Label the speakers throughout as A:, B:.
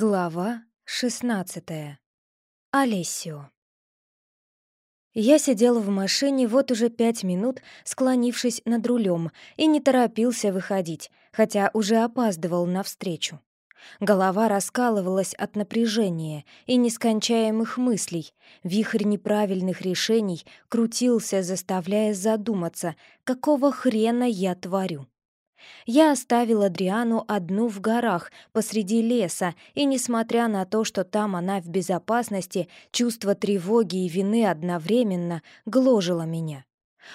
A: Глава 16. Олесио. Я сидел в машине вот уже пять минут, склонившись над рулем, и не торопился выходить, хотя уже опаздывал навстречу. Голова раскалывалась от напряжения и нескончаемых мыслей. Вихрь неправильных решений крутился, заставляя задуматься, какого хрена я творю. Я оставила Адриану одну в горах посреди леса, и, несмотря на то, что там она в безопасности, чувство тревоги и вины одновременно гложило меня.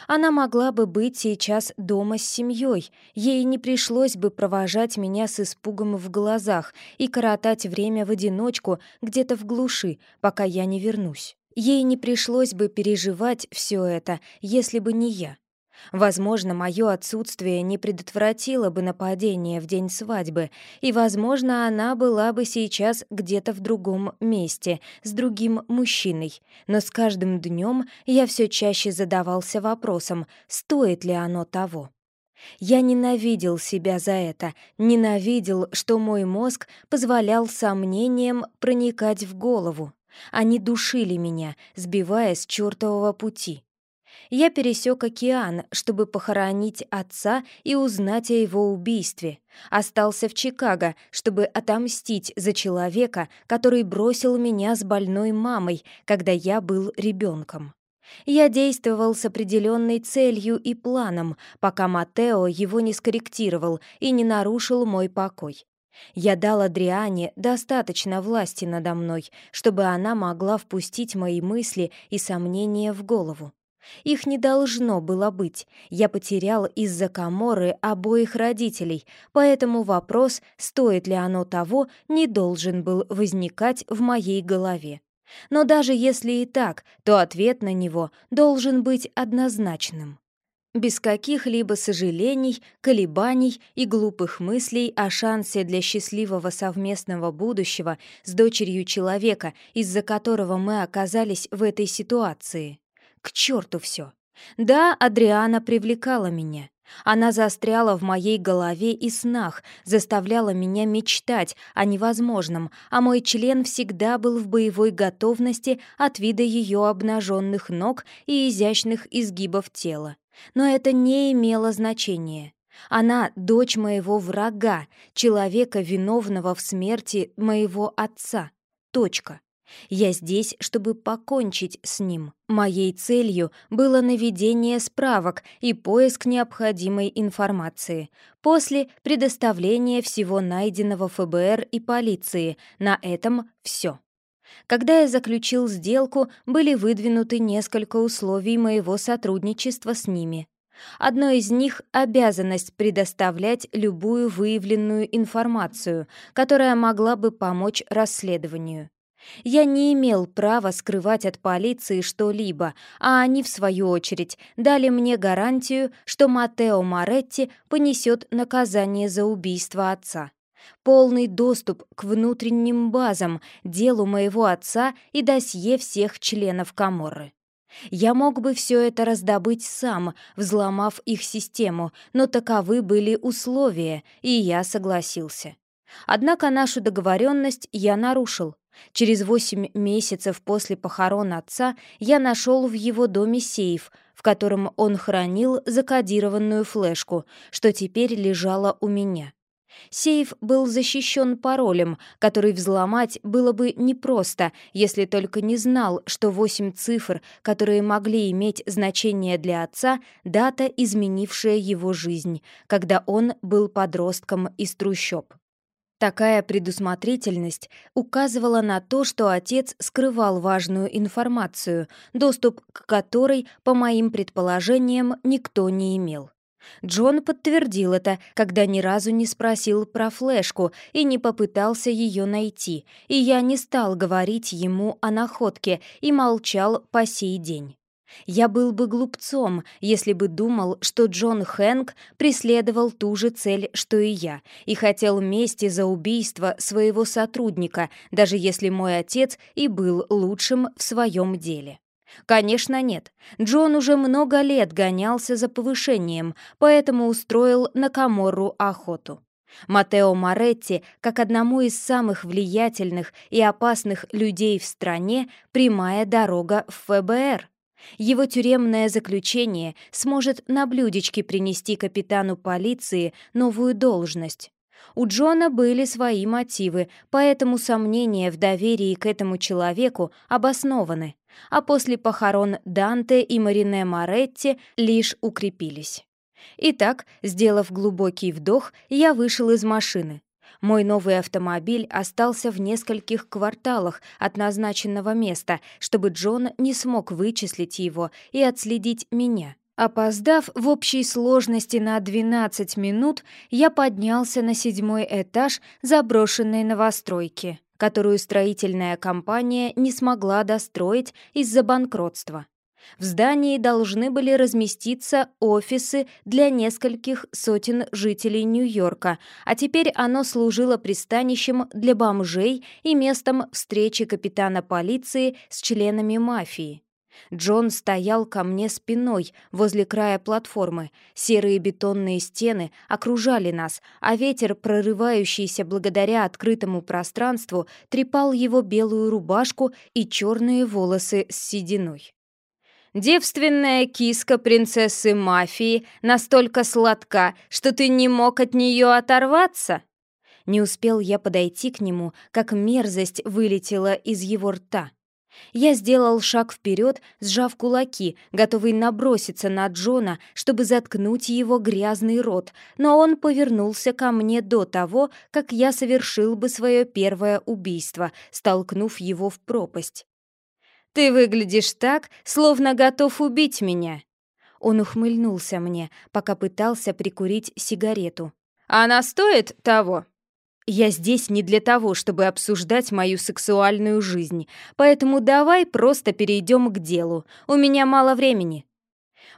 A: Она могла бы быть сейчас дома с семьей, ей не пришлось бы провожать меня с испугом в глазах и коротать время в одиночку где-то в глуши, пока я не вернусь. Ей не пришлось бы переживать все это, если бы не я. Возможно, мое отсутствие не предотвратило бы нападение в день свадьбы, и, возможно, она была бы сейчас где-то в другом месте, с другим мужчиной. Но с каждым днем я все чаще задавался вопросом, стоит ли оно того. Я ненавидел себя за это, ненавидел, что мой мозг позволял сомнениям проникать в голову. Они душили меня, сбивая с чертового пути я пересек океан, чтобы похоронить отца и узнать о его убийстве. Остался в Чикаго, чтобы отомстить за человека, который бросил меня с больной мамой, когда я был ребенком. Я действовал с определенной целью и планом, пока Матео его не скорректировал и не нарушил мой покой. Я дал Адриане достаточно власти надо мной, чтобы она могла впустить мои мысли и сомнения в голову. Их не должно было быть. Я потерял из-за Каморы обоих родителей, поэтому вопрос, стоит ли оно того, не должен был возникать в моей голове. Но даже если и так, то ответ на него должен быть однозначным. Без каких-либо сожалений, колебаний и глупых мыслей о шансе для счастливого совместного будущего с дочерью человека, из-за которого мы оказались в этой ситуации. К черту все. Да, Адриана привлекала меня. Она застряла в моей голове и снах, заставляла меня мечтать о невозможном, а мой член всегда был в боевой готовности от вида ее обнаженных ног и изящных изгибов тела. Но это не имело значения. Она — дочь моего врага, человека, виновного в смерти моего отца. Точка. Я здесь, чтобы покончить с ним. Моей целью было наведение справок и поиск необходимой информации. После предоставления всего найденного ФБР и полиции. На этом все. Когда я заключил сделку, были выдвинуты несколько условий моего сотрудничества с ними. Одно из них — обязанность предоставлять любую выявленную информацию, которая могла бы помочь расследованию. Я не имел права скрывать от полиции что-либо, а они, в свою очередь, дали мне гарантию, что Матео Моретти понесет наказание за убийство отца. Полный доступ к внутренним базам, делу моего отца и досье всех членов Каморры. Я мог бы все это раздобыть сам, взломав их систему, но таковы были условия, и я согласился. Однако нашу договоренность я нарушил. Через восемь месяцев после похорон отца я нашел в его доме сейф, в котором он хранил закодированную флешку, что теперь лежала у меня. Сейф был защищен паролем, который взломать было бы непросто, если только не знал, что восемь цифр, которые могли иметь значение для отца, дата, изменившая его жизнь, когда он был подростком из трущоб. Такая предусмотрительность указывала на то, что отец скрывал важную информацию, доступ к которой, по моим предположениям, никто не имел. Джон подтвердил это, когда ни разу не спросил про флешку и не попытался ее найти, и я не стал говорить ему о находке и молчал по сей день. Я был бы глупцом, если бы думал, что Джон Хэнк преследовал ту же цель, что и я, и хотел мести за убийство своего сотрудника, даже если мой отец и был лучшим в своем деле. Конечно, нет. Джон уже много лет гонялся за повышением, поэтому устроил на Каморру охоту. Матео Моретти, как одному из самых влиятельных и опасных людей в стране, прямая дорога в ФБР. Его тюремное заключение сможет на блюдечке принести капитану полиции новую должность. У Джона были свои мотивы, поэтому сомнения в доверии к этому человеку обоснованы, а после похорон Данте и Марине Моретти лишь укрепились. Итак, сделав глубокий вдох, я вышел из машины. Мой новый автомобиль остался в нескольких кварталах от назначенного места, чтобы Джон не смог вычислить его и отследить меня. Опоздав в общей сложности на 12 минут, я поднялся на седьмой этаж заброшенной новостройки, которую строительная компания не смогла достроить из-за банкротства. В здании должны были разместиться офисы для нескольких сотен жителей Нью-Йорка, а теперь оно служило пристанищем для бомжей и местом встречи капитана полиции с членами мафии. Джон стоял ко мне спиной возле края платформы. Серые бетонные стены окружали нас, а ветер, прорывающийся благодаря открытому пространству, трепал его белую рубашку и черные волосы с сединой. Девственная киска принцессы мафии настолько сладка, что ты не мог от нее оторваться?» Не успел я подойти к нему, как мерзость вылетела из его рта. Я сделал шаг вперед, сжав кулаки, готовый наброситься на Джона, чтобы заткнуть его грязный рот, но он повернулся ко мне до того, как я совершил бы свое первое убийство, столкнув его в пропасть. «Ты выглядишь так, словно готов убить меня!» Он ухмыльнулся мне, пока пытался прикурить сигарету. «Она стоит того?» «Я здесь не для того, чтобы обсуждать мою сексуальную жизнь, поэтому давай просто перейдем к делу. У меня мало времени».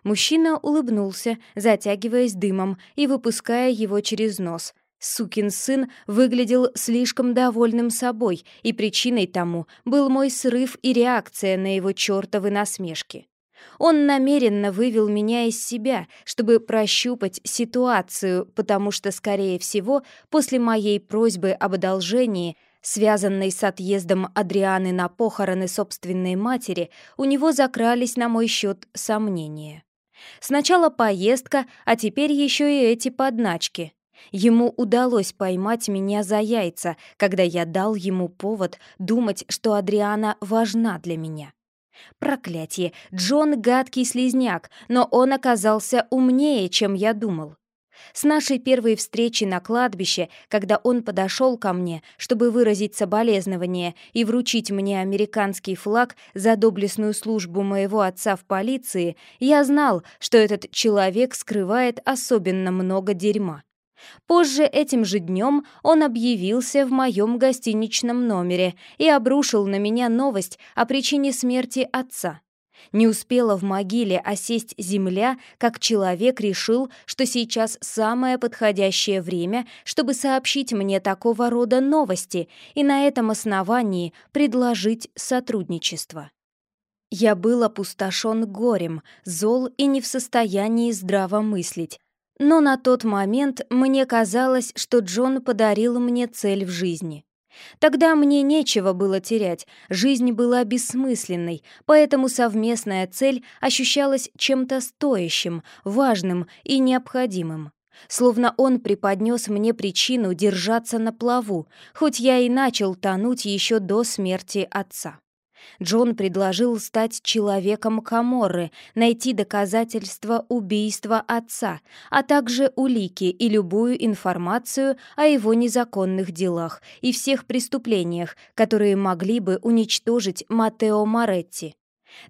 A: Мужчина улыбнулся, затягиваясь дымом и выпуская его через нос — Сукин сын выглядел слишком довольным собой, и причиной тому был мой срыв и реакция на его чертовы насмешки. Он намеренно вывел меня из себя, чтобы прощупать ситуацию, потому что, скорее всего, после моей просьбы об одолжении, связанной с отъездом Адрианы на похороны собственной матери, у него закрались на мой счет сомнения. Сначала поездка, а теперь еще и эти подначки. Ему удалось поймать меня за яйца, когда я дал ему повод думать, что Адриана важна для меня. Проклятие, Джон гадкий слизняк, но он оказался умнее, чем я думал. С нашей первой встречи на кладбище, когда он подошел ко мне, чтобы выразить соболезнование и вручить мне американский флаг за доблестную службу моего отца в полиции, я знал, что этот человек скрывает особенно много дерьма. Позже этим же днем он объявился в моем гостиничном номере и обрушил на меня новость о причине смерти отца. Не успела в могиле осесть земля, как человек решил, что сейчас самое подходящее время, чтобы сообщить мне такого рода новости и на этом основании предложить сотрудничество. Я был опустошен горем, зол и не в состоянии здраво мыслить, но на тот момент мне казалось, что Джон подарил мне цель в жизни. Тогда мне нечего было терять, жизнь была бессмысленной, поэтому совместная цель ощущалась чем-то стоящим, важным и необходимым. Словно он преподнес мне причину держаться на плаву, хоть я и начал тонуть еще до смерти отца. Джон предложил стать человеком Каморры, найти доказательства убийства отца, а также улики и любую информацию о его незаконных делах и всех преступлениях, которые могли бы уничтожить Матео Моретти.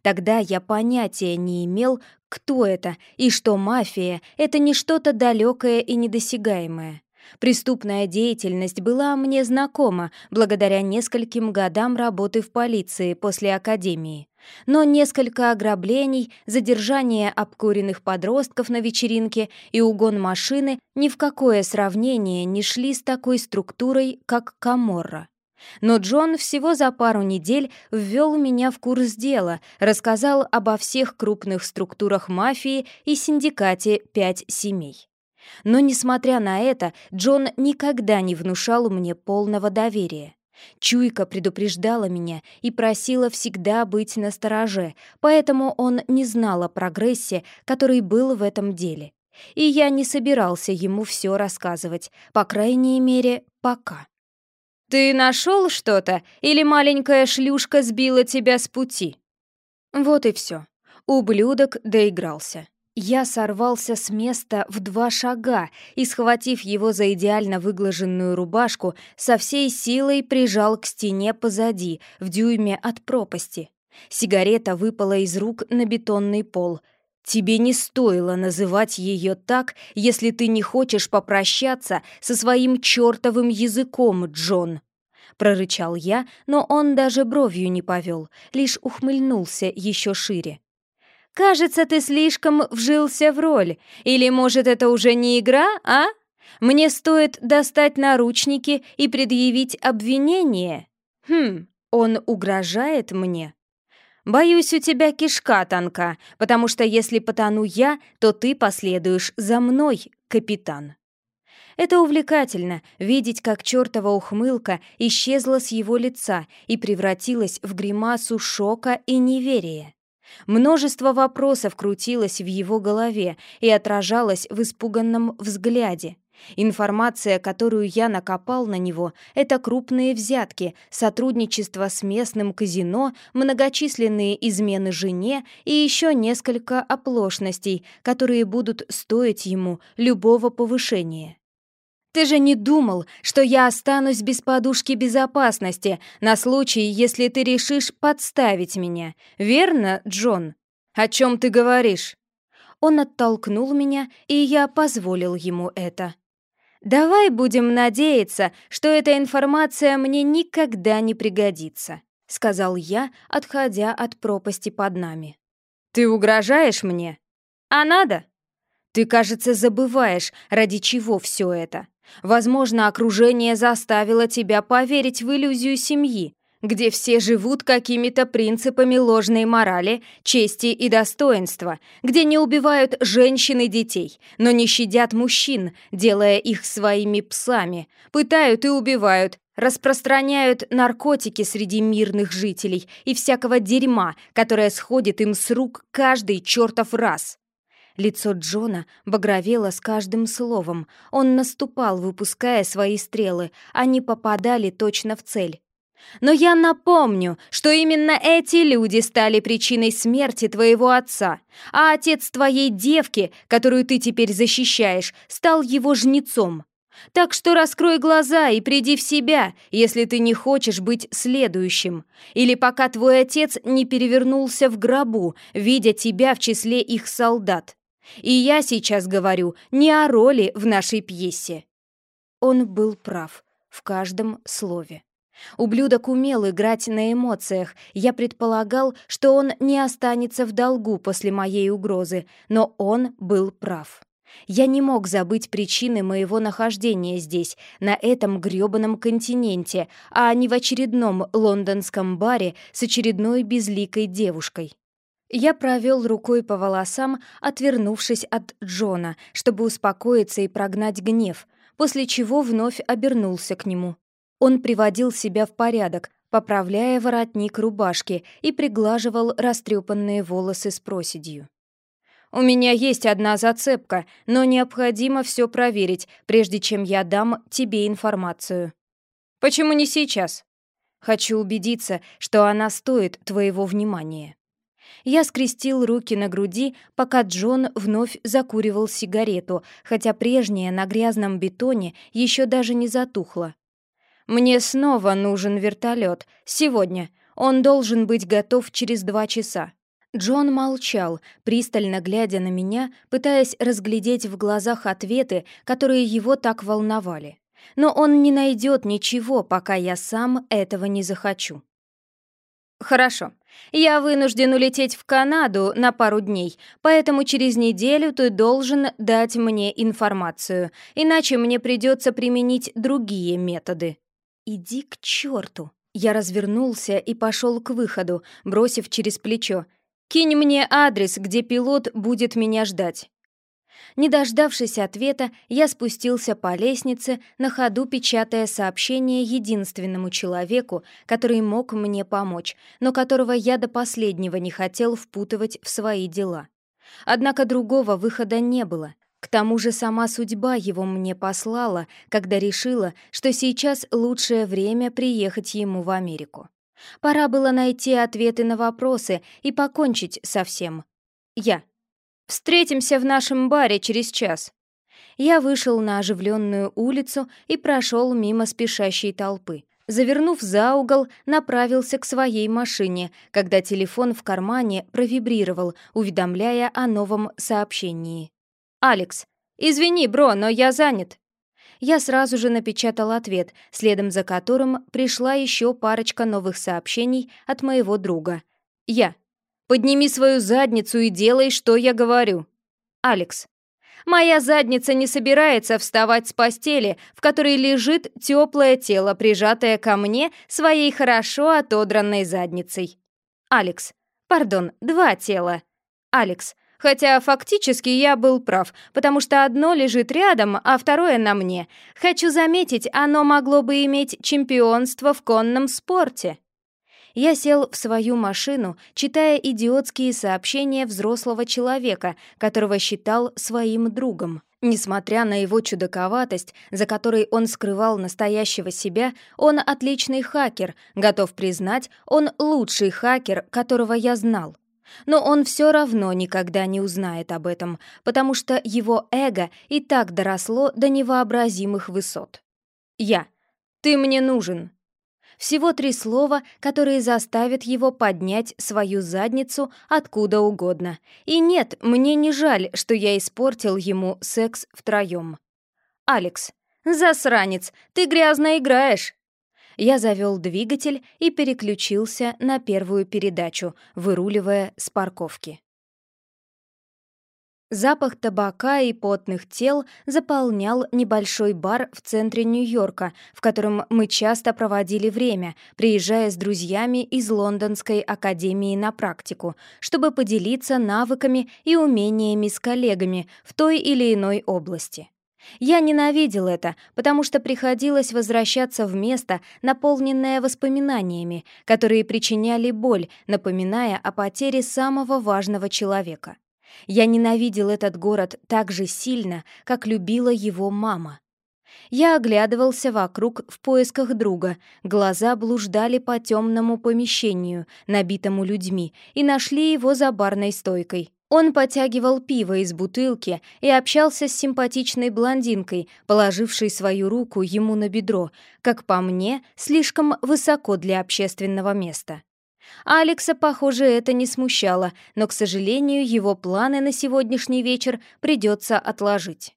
A: Тогда я понятия не имел, кто это, и что мафия — это не что-то далекое и недосягаемое. Преступная деятельность была мне знакома благодаря нескольким годам работы в полиции после академии. Но несколько ограблений, задержание обкуренных подростков на вечеринке и угон машины ни в какое сравнение не шли с такой структурой, как Каморра. Но Джон всего за пару недель ввел меня в курс дела, рассказал обо всех крупных структурах мафии и синдикате «Пять семей». Но, несмотря на это, Джон никогда не внушал мне полного доверия. Чуйка предупреждала меня и просила всегда быть настороже, поэтому он не знал о прогрессе, который был в этом деле. И я не собирался ему все рассказывать, по крайней мере, пока. «Ты нашел что-то, или маленькая шлюшка сбила тебя с пути?» Вот и все. Ублюдок доигрался. Я сорвался с места в два шага и, схватив его за идеально выглаженную рубашку, со всей силой прижал к стене позади, в дюйме от пропасти. Сигарета выпала из рук на бетонный пол. «Тебе не стоило называть ее так, если ты не хочешь попрощаться со своим чертовым языком, Джон!» Прорычал я, но он даже бровью не повел, лишь ухмыльнулся еще шире. Кажется, ты слишком вжился в роль. Или, может, это уже не игра, а? Мне стоит достать наручники и предъявить обвинение. Хм, он угрожает мне. Боюсь, у тебя кишка тонка, потому что если потону я, то ты последуешь за мной, капитан. Это увлекательно — видеть, как чертова ухмылка исчезла с его лица и превратилась в гримасу шока и неверия. Множество вопросов крутилось в его голове и отражалось в испуганном взгляде. Информация, которую я накопал на него, это крупные взятки, сотрудничество с местным казино, многочисленные измены жене и еще несколько оплошностей, которые будут стоить ему любого повышения. Ты же не думал, что я останусь без подушки безопасности на случай, если ты решишь подставить меня, верно, Джон? О чем ты говоришь?» Он оттолкнул меня, и я позволил ему это. «Давай будем надеяться, что эта информация мне никогда не пригодится», — сказал я, отходя от пропасти под нами. «Ты угрожаешь мне? А надо?» «Ты, кажется, забываешь, ради чего все это. Возможно, окружение заставило тебя поверить в иллюзию семьи, где все живут какими-то принципами ложной морали, чести и достоинства, где не убивают женщин и детей, но не щадят мужчин, делая их своими псами, пытают и убивают, распространяют наркотики среди мирных жителей и всякого дерьма, которое сходит им с рук каждый чертов раз. Лицо Джона багровело с каждым словом. Он наступал, выпуская свои стрелы. Они попадали точно в цель. «Но я напомню, что именно эти люди стали причиной смерти твоего отца, а отец твоей девки, которую ты теперь защищаешь, стал его жнецом. Так что раскрой глаза и приди в себя, если ты не хочешь быть следующим. Или пока твой отец не перевернулся в гробу, видя тебя в числе их солдат. И я сейчас говорю не о роли в нашей пьесе. Он был прав в каждом слове. Ублюдок умел играть на эмоциях. Я предполагал, что он не останется в долгу после моей угрозы, но он был прав. Я не мог забыть причины моего нахождения здесь, на этом грёбаном континенте, а не в очередном лондонском баре с очередной безликой девушкой. Я провел рукой по волосам, отвернувшись от Джона, чтобы успокоиться и прогнать гнев, после чего вновь обернулся к нему. Он приводил себя в порядок, поправляя воротник рубашки и приглаживал растрепанные волосы с проседью. «У меня есть одна зацепка, но необходимо все проверить, прежде чем я дам тебе информацию». «Почему не сейчас?» «Хочу убедиться, что она стоит твоего внимания». Я скрестил руки на груди, пока Джон вновь закуривал сигарету, хотя прежняя на грязном бетоне еще даже не затухла. «Мне снова нужен вертолет. Сегодня. Он должен быть готов через два часа». Джон молчал, пристально глядя на меня, пытаясь разглядеть в глазах ответы, которые его так волновали. Но он не найдет ничего, пока я сам этого не захочу. «Хорошо. Я вынужден улететь в Канаду на пару дней, поэтому через неделю ты должен дать мне информацию, иначе мне придется применить другие методы». «Иди к черту!» Я развернулся и пошел к выходу, бросив через плечо. «Кинь мне адрес, где пилот будет меня ждать». Не дождавшись ответа, я спустился по лестнице, на ходу печатая сообщение единственному человеку, который мог мне помочь, но которого я до последнего не хотел впутывать в свои дела. Однако другого выхода не было. К тому же сама судьба его мне послала, когда решила, что сейчас лучшее время приехать ему в Америку. Пора было найти ответы на вопросы и покончить со всем. Я. Встретимся в нашем баре через час. Я вышел на оживленную улицу и прошел мимо спешащей толпы. Завернув за угол, направился к своей машине, когда телефон в кармане провибрировал, уведомляя о новом сообщении. «Алекс, извини, бро, но я занят». Я сразу же напечатал ответ, следом за которым пришла еще парочка новых сообщений от моего друга. «Я. Подними свою задницу и делай, что я говорю. Алекс. Моя задница не собирается вставать с постели, в которой лежит теплое тело, прижатое ко мне своей хорошо отодранной задницей. Алекс. Пардон, два тела. Алекс. Хотя фактически я был прав, потому что одно лежит рядом, а второе на мне. Хочу заметить, оно могло бы иметь чемпионство в конном спорте. Я сел в свою машину, читая идиотские сообщения взрослого человека, которого считал своим другом. Несмотря на его чудаковатость, за которой он скрывал настоящего себя, он отличный хакер, готов признать, он лучший хакер, которого я знал. Но он все равно никогда не узнает об этом, потому что его эго и так доросло до невообразимых высот. «Я. Ты мне нужен. Всего три слова, которые заставят его поднять свою задницу откуда угодно. И нет, мне не жаль, что я испортил ему секс втроем. «Алекс, засранец, ты грязно играешь!» Я завел двигатель и переключился на первую передачу, выруливая с парковки. Запах табака и потных тел заполнял небольшой бар в центре Нью-Йорка, в котором мы часто проводили время, приезжая с друзьями из Лондонской академии на практику, чтобы поделиться навыками и умениями с коллегами в той или иной области. Я ненавидел это, потому что приходилось возвращаться в место, наполненное воспоминаниями, которые причиняли боль, напоминая о потере самого важного человека. Я ненавидел этот город так же сильно, как любила его мама. Я оглядывался вокруг в поисках друга, глаза блуждали по темному помещению, набитому людьми, и нашли его за барной стойкой. Он потягивал пиво из бутылки и общался с симпатичной блондинкой, положившей свою руку ему на бедро, как по мне, слишком высоко для общественного места. Алекса, похоже, это не смущало, но, к сожалению, его планы на сегодняшний вечер придется отложить.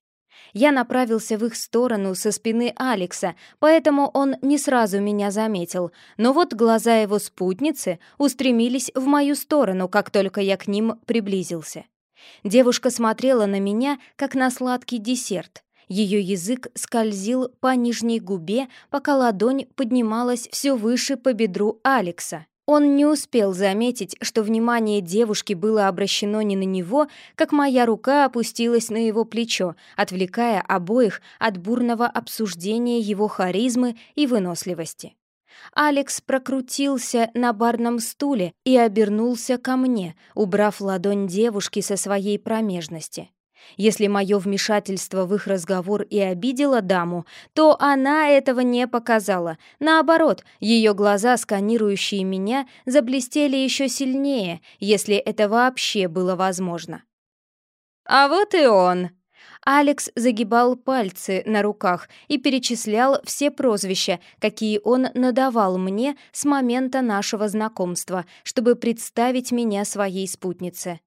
A: Я направился в их сторону со спины Алекса, поэтому он не сразу меня заметил, но вот глаза его спутницы устремились в мою сторону, как только я к ним приблизился. Девушка смотрела на меня, как на сладкий десерт. Ее язык скользил по нижней губе, пока ладонь поднималась все выше по бедру Алекса. Он не успел заметить, что внимание девушки было обращено не на него, как моя рука опустилась на его плечо, отвлекая обоих от бурного обсуждения его харизмы и выносливости. Алекс прокрутился на барном стуле и обернулся ко мне, убрав ладонь девушки со своей промежности. Если мое вмешательство в их разговор и обидело даму, то она этого не показала. Наоборот, ее глаза, сканирующие меня, заблестели еще сильнее, если это вообще было возможно. «А вот и он!» Алекс загибал пальцы на руках и перечислял все прозвища, какие он надавал мне с момента нашего знакомства, чтобы представить меня своей спутнице.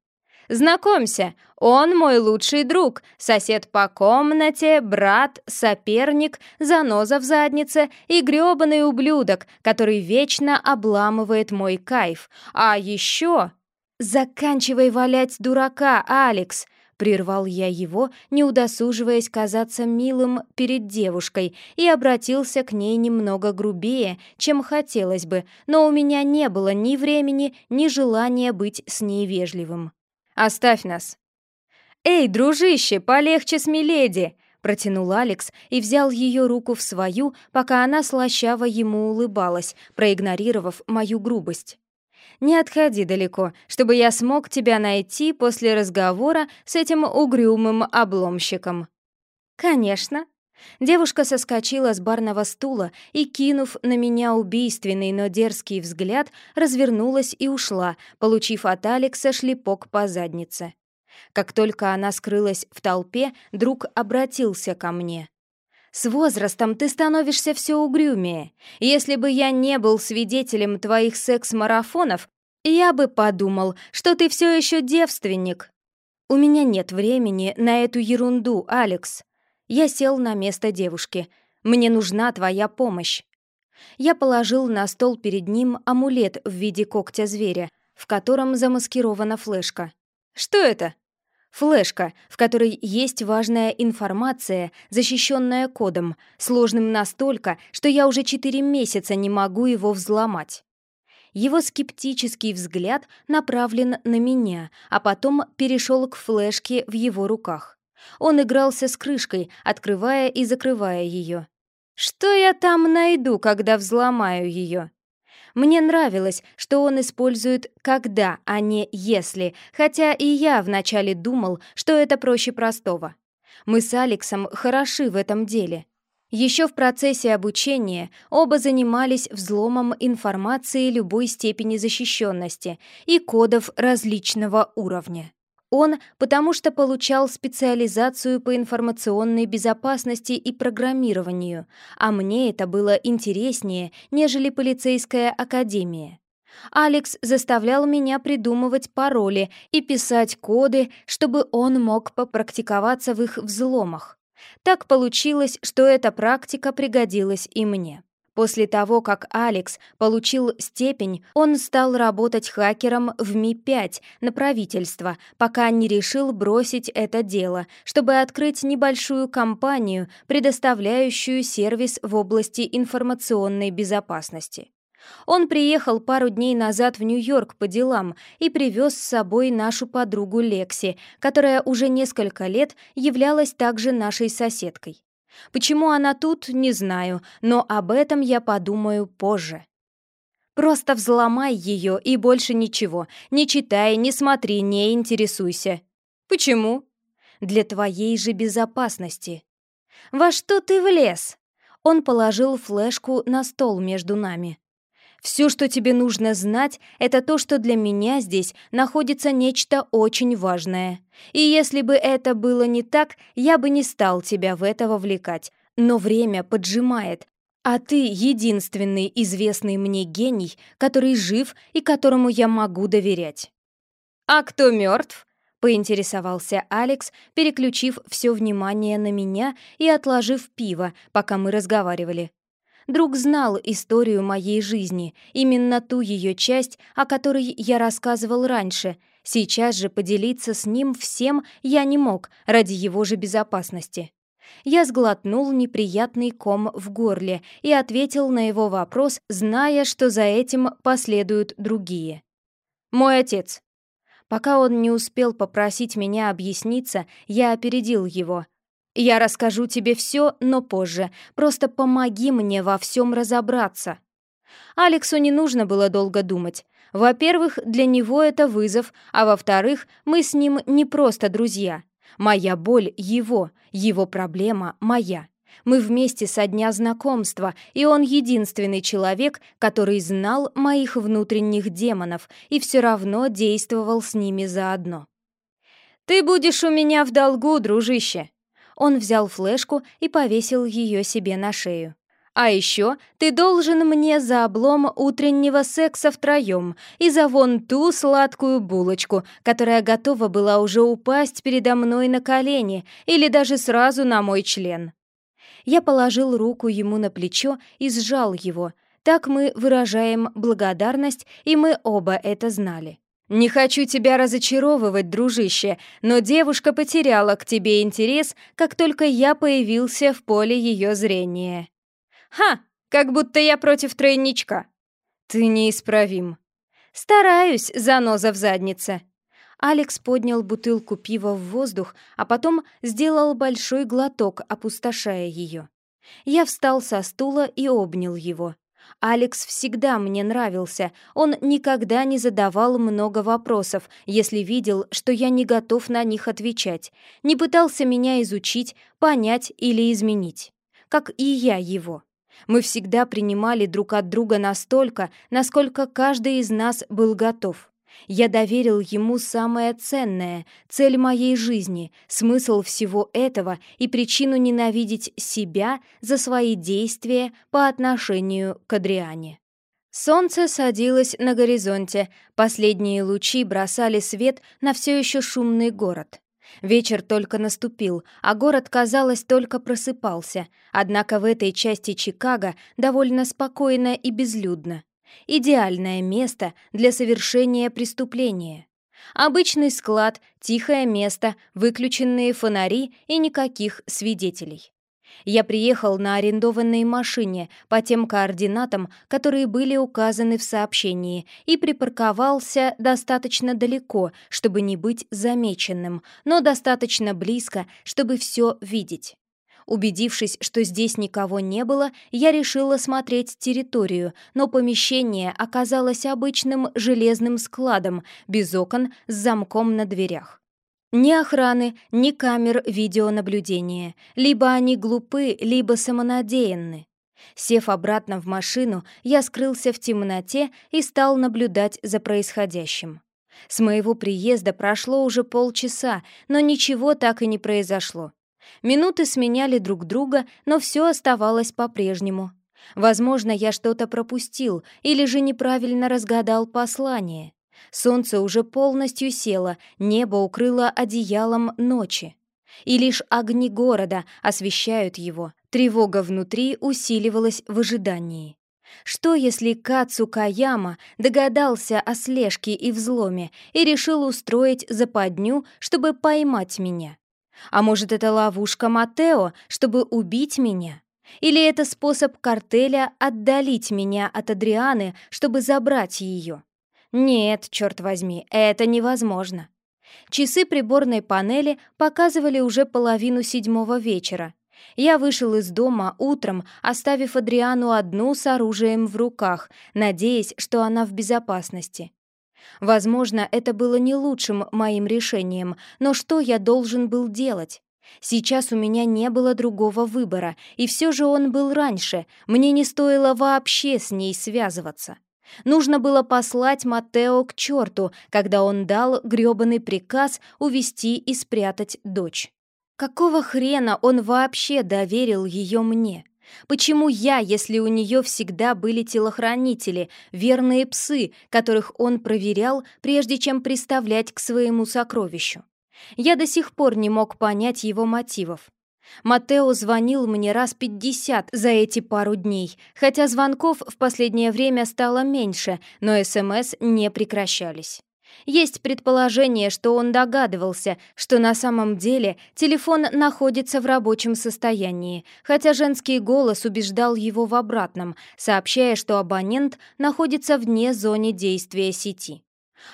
A: Знакомься, он мой лучший друг, сосед по комнате, брат, соперник, заноза в заднице и грёбаный ублюдок, который вечно обламывает мой кайф. А еще... «Заканчивай валять дурака, Алекс!» Прервал я его, не удосуживаясь казаться милым перед девушкой, и обратился к ней немного грубее, чем хотелось бы, но у меня не было ни времени, ни желания быть с ней вежливым. Оставь нас». «Эй, дружище, полегче с Миледи!» Протянул Алекс и взял ее руку в свою, пока она слащаво ему улыбалась, проигнорировав мою грубость. «Не отходи далеко, чтобы я смог тебя найти после разговора с этим угрюмым обломщиком». «Конечно». Девушка соскочила с барного стула и, кинув на меня убийственный, но дерзкий взгляд, развернулась и ушла, получив от Алекса шлепок по заднице. Как только она скрылась в толпе, друг обратился ко мне. «С возрастом ты становишься все угрюмее. Если бы я не был свидетелем твоих секс-марафонов, я бы подумал, что ты все еще девственник. У меня нет времени на эту ерунду, Алекс. Я сел на место девушки. Мне нужна твоя помощь. Я положил на стол перед ним амулет в виде когтя зверя, в котором замаскирована флешка. «Что это?» Флешка, в которой есть важная информация, защищенная кодом, сложным настолько, что я уже четыре месяца не могу его взломать. Его скептический взгляд направлен на меня, а потом перешел к флешке в его руках. Он игрался с крышкой, открывая и закрывая ее. «Что я там найду, когда взломаю ее?» Мне нравилось, что он использует «когда», а не «если», хотя и я вначале думал, что это проще простого. Мы с Алексом хороши в этом деле. Еще в процессе обучения оба занимались взломом информации любой степени защищенности и кодов различного уровня. Он, потому что получал специализацию по информационной безопасности и программированию, а мне это было интереснее, нежели полицейская академия. Алекс заставлял меня придумывать пароли и писать коды, чтобы он мог попрактиковаться в их взломах. Так получилось, что эта практика пригодилась и мне. После того, как Алекс получил степень, он стал работать хакером в Ми-5 на правительство, пока не решил бросить это дело, чтобы открыть небольшую компанию, предоставляющую сервис в области информационной безопасности. Он приехал пару дней назад в Нью-Йорк по делам и привез с собой нашу подругу Лекси, которая уже несколько лет являлась также нашей соседкой. Почему она тут, не знаю, но об этом я подумаю позже. Просто взломай ее и больше ничего. Не читай, не смотри, не интересуйся. Почему? Для твоей же безопасности. Во что ты влез? Он положил флешку на стол между нами. Все, что тебе нужно знать, это то, что для меня здесь находится нечто очень важное. И если бы это было не так, я бы не стал тебя в это вовлекать. Но время поджимает, а ты единственный известный мне гений, который жив и которому я могу доверять. «А кто мертв?» — поинтересовался Алекс, переключив все внимание на меня и отложив пиво, пока мы разговаривали. Друг знал историю моей жизни, именно ту ее часть, о которой я рассказывал раньше. Сейчас же поделиться с ним всем я не мог ради его же безопасности. Я сглотнул неприятный ком в горле и ответил на его вопрос, зная, что за этим последуют другие. «Мой отец». Пока он не успел попросить меня объясниться, я опередил его. Я расскажу тебе все, но позже. Просто помоги мне во всем разобраться». Алексу не нужно было долго думать. Во-первых, для него это вызов, а во-вторых, мы с ним не просто друзья. Моя боль — его, его проблема — моя. Мы вместе со дня знакомства, и он единственный человек, который знал моих внутренних демонов и все равно действовал с ними заодно. «Ты будешь у меня в долгу, дружище», он взял флешку и повесил ее себе на шею. «А еще ты должен мне за облом утреннего секса втроем и за вон ту сладкую булочку, которая готова была уже упасть передо мной на колени или даже сразу на мой член». Я положил руку ему на плечо и сжал его. Так мы выражаем благодарность, и мы оба это знали. «Не хочу тебя разочаровывать, дружище, но девушка потеряла к тебе интерес, как только я появился в поле ее зрения». «Ха! Как будто я против тройничка». «Ты неисправим». «Стараюсь, заноза в заднице». Алекс поднял бутылку пива в воздух, а потом сделал большой глоток, опустошая ее. Я встал со стула и обнял его. Алекс всегда мне нравился. Он никогда не задавал много вопросов, если видел, что я не готов на них отвечать. Не пытался меня изучить, понять или изменить. Как и я его. Мы всегда принимали друг от друга настолько, насколько каждый из нас был готов. Я доверил ему самое ценное, цель моей жизни, смысл всего этого и причину ненавидеть себя за свои действия по отношению к Адриане. Солнце садилось на горизонте, последние лучи бросали свет на все еще шумный город. Вечер только наступил, а город, казалось, только просыпался, однако в этой части Чикаго довольно спокойно и безлюдно. Идеальное место для совершения преступления. Обычный склад, тихое место, выключенные фонари и никаких свидетелей. Я приехал на арендованной машине по тем координатам, которые были указаны в сообщении, и припарковался достаточно далеко, чтобы не быть замеченным, но достаточно близко, чтобы все видеть. Убедившись, что здесь никого не было, я решила смотреть территорию, но помещение оказалось обычным железным складом, без окон, с замком на дверях. Ни охраны, ни камер видеонаблюдения. Либо они глупы, либо самонадеянны. Сев обратно в машину, я скрылся в темноте и стал наблюдать за происходящим. С моего приезда прошло уже полчаса, но ничего так и не произошло. Минуты сменяли друг друга, но все оставалось по-прежнему. Возможно, я что-то пропустил или же неправильно разгадал послание. Солнце уже полностью село, небо укрыло одеялом ночи. И лишь огни города освещают его. Тревога внутри усиливалась в ожидании. Что, если Кацу Каяма догадался о слежке и взломе и решил устроить западню, чтобы поймать меня? А может, это ловушка Матео, чтобы убить меня? Или это способ картеля отдалить меня от Адрианы, чтобы забрать ее? Нет, черт возьми, это невозможно. Часы приборной панели показывали уже половину седьмого вечера. Я вышел из дома утром, оставив Адриану одну с оружием в руках, надеясь, что она в безопасности. Возможно, это было не лучшим моим решением, но что я должен был делать? Сейчас у меня не было другого выбора, и все же он был раньше, мне не стоило вообще с ней связываться. Нужно было послать Матео к черту, когда он дал грёбаный приказ увести и спрятать дочь. Какого хрена он вообще доверил ее мне? Почему я, если у нее всегда были телохранители, верные псы, которых он проверял, прежде чем приставлять к своему сокровищу? Я до сих пор не мог понять его мотивов. Матео звонил мне раз пятьдесят за эти пару дней, хотя звонков в последнее время стало меньше, но СМС не прекращались. Есть предположение, что он догадывался, что на самом деле телефон находится в рабочем состоянии, хотя женский голос убеждал его в обратном, сообщая, что абонент находится вне зоны действия сети.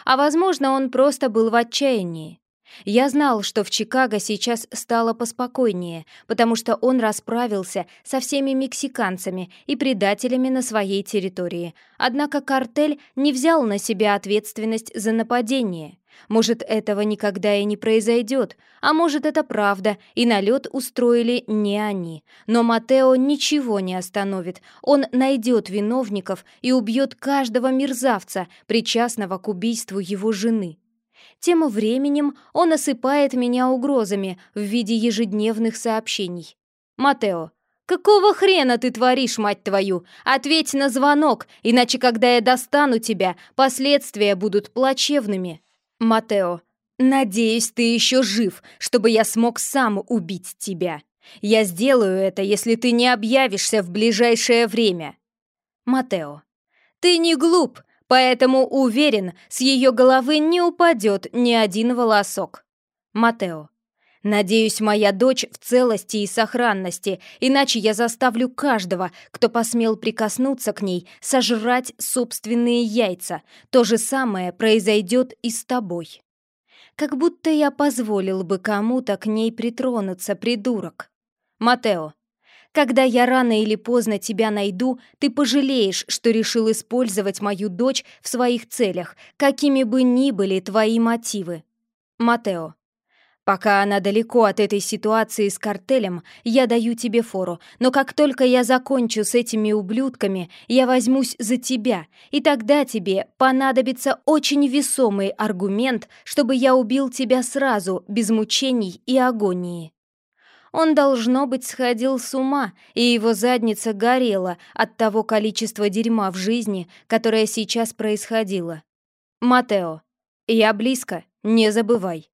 A: А возможно, он просто был в отчаянии. Я знал, что в Чикаго сейчас стало поспокойнее, потому что он расправился со всеми мексиканцами и предателями на своей территории. Однако картель не взял на себя ответственность за нападение. Может, этого никогда и не произойдет, а может, это правда, и налет устроили не они. Но Матео ничего не остановит. Он найдет виновников и убьет каждого мерзавца, причастного к убийству его жены. Тем временем он осыпает меня угрозами в виде ежедневных сообщений. «Матео, какого хрена ты творишь, мать твою? Ответь на звонок, иначе, когда я достану тебя, последствия будут плачевными». «Матео, надеюсь, ты еще жив, чтобы я смог сам убить тебя. Я сделаю это, если ты не объявишься в ближайшее время». Матео, ты не глуп, Поэтому уверен, с ее головы не упадет ни один волосок. Матео. Надеюсь, моя дочь в целости и сохранности, иначе я заставлю каждого, кто посмел прикоснуться к ней, сожрать собственные яйца. То же самое произойдет и с тобой. как будто я позволил бы кому-то к ней притронуться, придурок. Матео, когда я рано или поздно тебя найду, ты пожалеешь, что решил использовать мою дочь в своих целях, какими бы ни были твои мотивы. Матео. Пока она далеко от этой ситуации с картелем, я даю тебе фору, но как только я закончу с этими ублюдками, я возьмусь за тебя, и тогда тебе понадобится очень весомый аргумент, чтобы я убил тебя сразу, без мучений и агонии. Он, должно быть, сходил с ума, и его задница горела от того количества дерьма в жизни, которое сейчас происходило. «Матео, я близко, не забывай».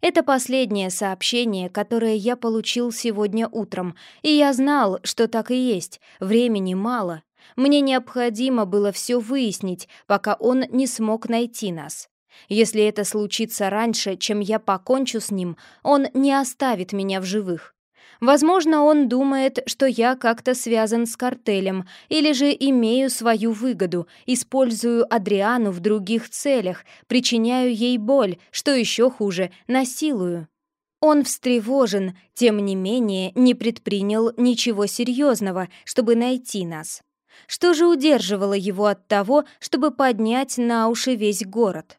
A: Это последнее сообщение, которое я получил сегодня утром, и я знал, что так и есть, времени мало. Мне необходимо было все выяснить, пока он не смог найти нас. Если это случится раньше, чем я покончу с ним, он не оставит меня в живых. Возможно, он думает, что я как-то связан с картелем, или же имею свою выгоду, использую Адриану в других целях, причиняю ей боль, что еще хуже, насилую. Он встревожен, тем не менее не предпринял ничего серьезного, чтобы найти нас. Что же удерживало его от того, чтобы поднять на уши весь город?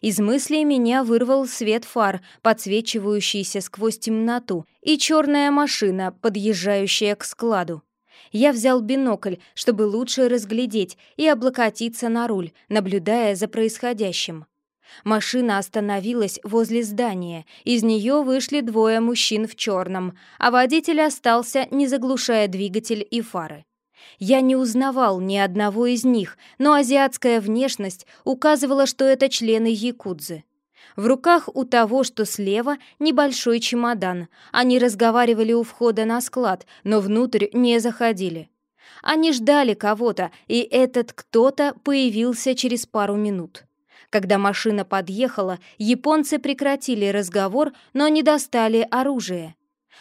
A: Из мыслей меня вырвал свет фар, подсвечивающийся сквозь темноту, и черная машина, подъезжающая к складу. Я взял бинокль, чтобы лучше разглядеть и облокотиться на руль, наблюдая за происходящим. Машина остановилась возле здания, из нее вышли двое мужчин в черном, а водитель остался, не заглушая двигатель и фары. Я не узнавал ни одного из них, но азиатская внешность указывала, что это члены якудзы. В руках у того, что слева, небольшой чемодан. Они разговаривали у входа на склад, но внутрь не заходили. Они ждали кого-то, и этот кто-то появился через пару минут. Когда машина подъехала, японцы прекратили разговор, но не достали оружие.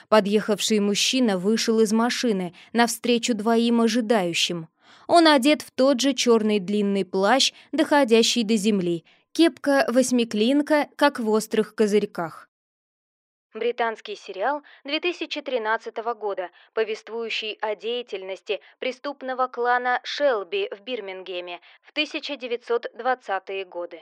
A: Подъехавший мужчина вышел из машины навстречу двоим ожидающим. Он одет в тот же черный длинный плащ, доходящий до земли, кепка-восьмиклинка, как в острых козырьках. Британский сериал 2013 года, повествующий о деятельности преступного клана Шелби в Бирмингеме в 1920-е годы.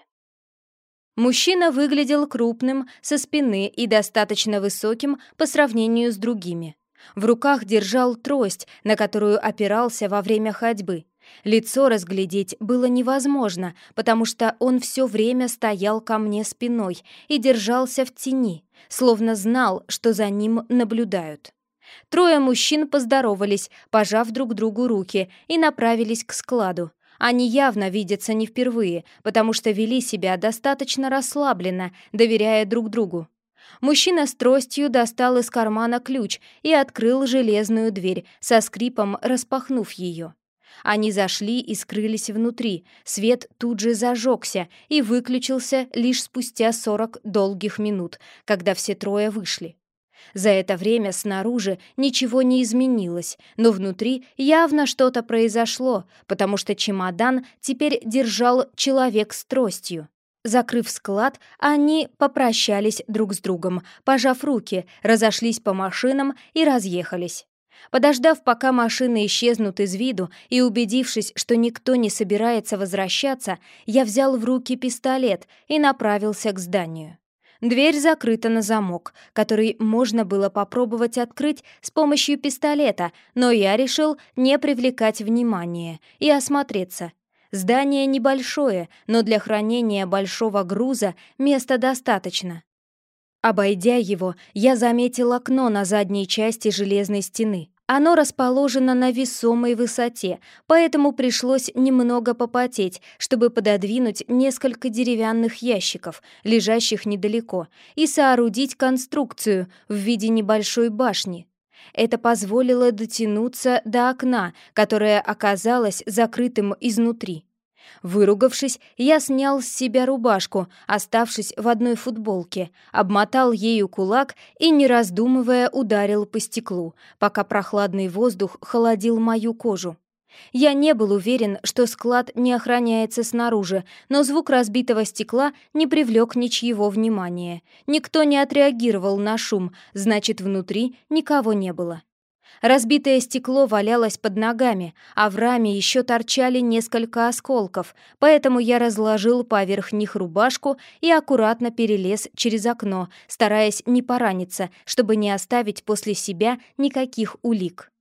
A: Мужчина выглядел крупным, со спины и достаточно высоким по сравнению с другими. В руках держал трость, на которую опирался во время ходьбы. Лицо разглядеть было невозможно, потому что он все время стоял ко мне спиной и держался в тени, словно знал, что за ним наблюдают. Трое мужчин поздоровались, пожав друг другу руки, и направились к складу. Они явно видятся не впервые, потому что вели себя достаточно расслабленно, доверяя друг другу. Мужчина с тростью достал из кармана ключ и открыл железную дверь, со скрипом распахнув ее. Они зашли и скрылись внутри. Свет тут же зажегся и выключился лишь спустя сорок долгих минут, когда все трое вышли. За это время снаружи ничего не изменилось, но внутри явно что-то произошло, потому что чемодан теперь держал человек с тростью. Закрыв склад, они попрощались друг с другом, пожав руки, разошлись по машинам и разъехались. Подождав, пока машины исчезнут из виду, и убедившись, что никто не собирается возвращаться, я взял в руки пистолет и направился к зданию. Дверь закрыта на замок, который можно было попробовать открыть с помощью пистолета, но я решил не привлекать внимания и осмотреться. Здание небольшое, но для хранения большого груза места достаточно. Обойдя его, я заметил окно на задней части железной стены. Оно расположено на весомой высоте, поэтому пришлось немного попотеть, чтобы пододвинуть несколько деревянных ящиков, лежащих недалеко, и соорудить конструкцию в виде небольшой башни. Это позволило дотянуться до окна, которое оказалось закрытым изнутри. Выругавшись, я снял с себя рубашку, оставшись в одной футболке, обмотал ею кулак и, не раздумывая, ударил по стеклу, пока прохладный воздух холодил мою кожу. Я не был уверен, что склад не охраняется снаружи, но звук разбитого стекла не привлек ничьего внимания. Никто не отреагировал на шум, значит, внутри никого не было. Разбитое стекло валялось под ногами, а в раме еще торчали несколько осколков, поэтому я разложил поверх них рубашку и аккуратно перелез через окно, стараясь не пораниться, чтобы не оставить после себя никаких улик.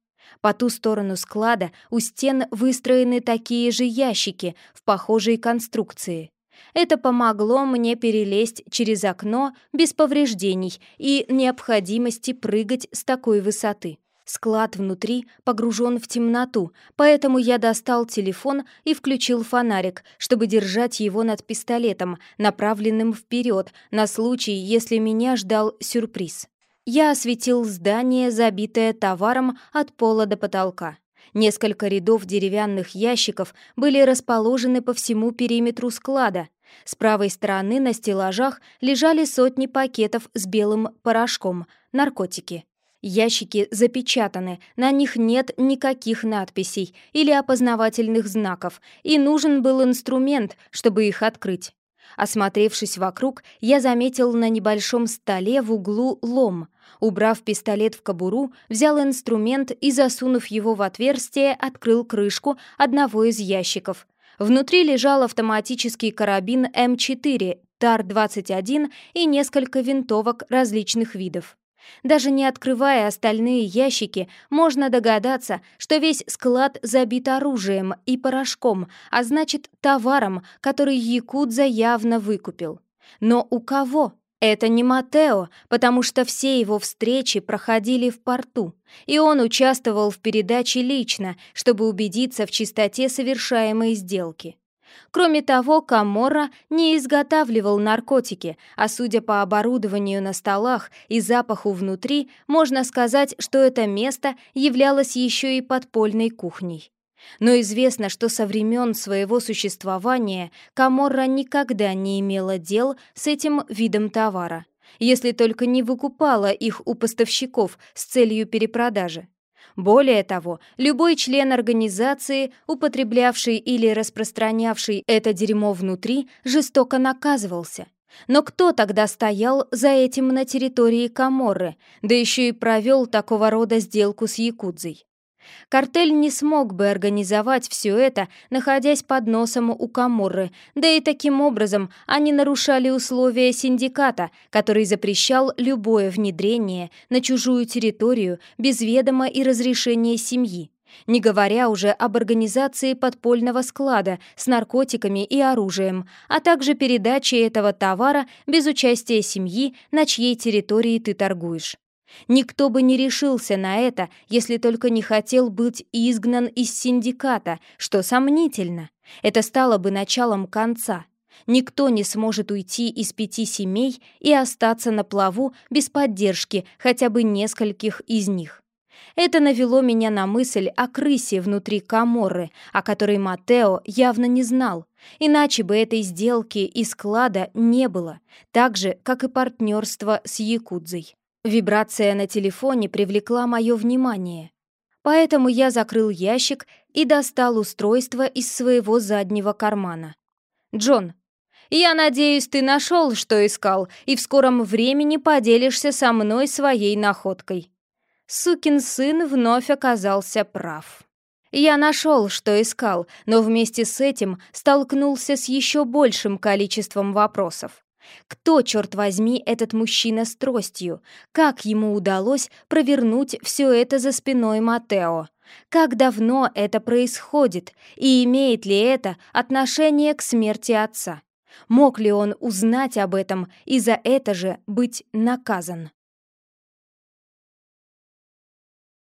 A: По ту сторону склада у стен выстроены такие же ящики в похожей конструкции. Это помогло мне перелезть через окно без повреждений и необходимости прыгать с такой высоты. Склад внутри погружен в темноту, поэтому я достал телефон и включил фонарик, чтобы держать его над пистолетом, направленным вперед, на случай, если меня ждал сюрприз. Я осветил здание, забитое товаром от пола до потолка. Несколько рядов деревянных ящиков были расположены по всему периметру склада. С правой стороны на стеллажах лежали сотни пакетов с белым порошком, наркотики. Ящики запечатаны, на них нет никаких надписей или опознавательных знаков, и нужен был инструмент, чтобы их открыть. Осмотревшись вокруг, я заметил на небольшом столе в углу лом. Убрав пистолет в кобуру, взял инструмент и, засунув его в отверстие, открыл крышку одного из ящиков. Внутри лежал автоматический карабин М4, ТАР-21 и несколько винтовок различных видов. Даже не открывая остальные ящики, можно догадаться, что весь склад забит оружием и порошком, а значит, товаром, который Якудза явно выкупил. Но у кого? Это не Матео, потому что все его встречи проходили в порту, и он участвовал в передаче лично, чтобы убедиться в чистоте совершаемой сделки. Кроме того, Каморра не изготавливал наркотики, а судя по оборудованию на столах и запаху внутри, можно сказать, что это место являлось еще и подпольной кухней. Но известно, что со времен своего существования Каморра никогда не имела дел с этим видом товара, если только не выкупала их у поставщиков с целью перепродажи. Более того, любой член организации, употреблявший или распространявший это дерьмо внутри, жестоко наказывался. Но кто тогда стоял за этим на территории Каморры, да еще и провел такого рода сделку с Якудзой? Картель не смог бы организовать все это, находясь под носом у Каморры, да и таким образом они нарушали условия синдиката, который запрещал любое внедрение на чужую территорию без ведома и разрешения семьи. Не говоря уже об организации подпольного склада с наркотиками и оружием, а также передаче этого товара без участия семьи, на чьей территории ты торгуешь. Никто бы не решился на это, если только не хотел быть изгнан из синдиката, что сомнительно. Это стало бы началом конца. Никто не сможет уйти из пяти семей и остаться на плаву без поддержки хотя бы нескольких из них. Это навело меня на мысль о крысе внутри Каморры, о которой Матео явно не знал, иначе бы этой сделки и склада не было, так же, как и партнерство с Якудзой. Вибрация на телефоне привлекла мое внимание. Поэтому я закрыл ящик и достал устройство из своего заднего кармана. «Джон, я надеюсь, ты нашел, что искал, и в скором времени поделишься со мной своей находкой». Сукин сын вновь оказался прав. Я нашел, что искал, но вместе с этим столкнулся с еще большим количеством вопросов. Кто, черт возьми, этот мужчина с тростью? Как ему удалось провернуть все это за спиной Матео? Как давно это происходит? И имеет ли это отношение к смерти отца? Мог ли он узнать об этом и за это же быть наказан?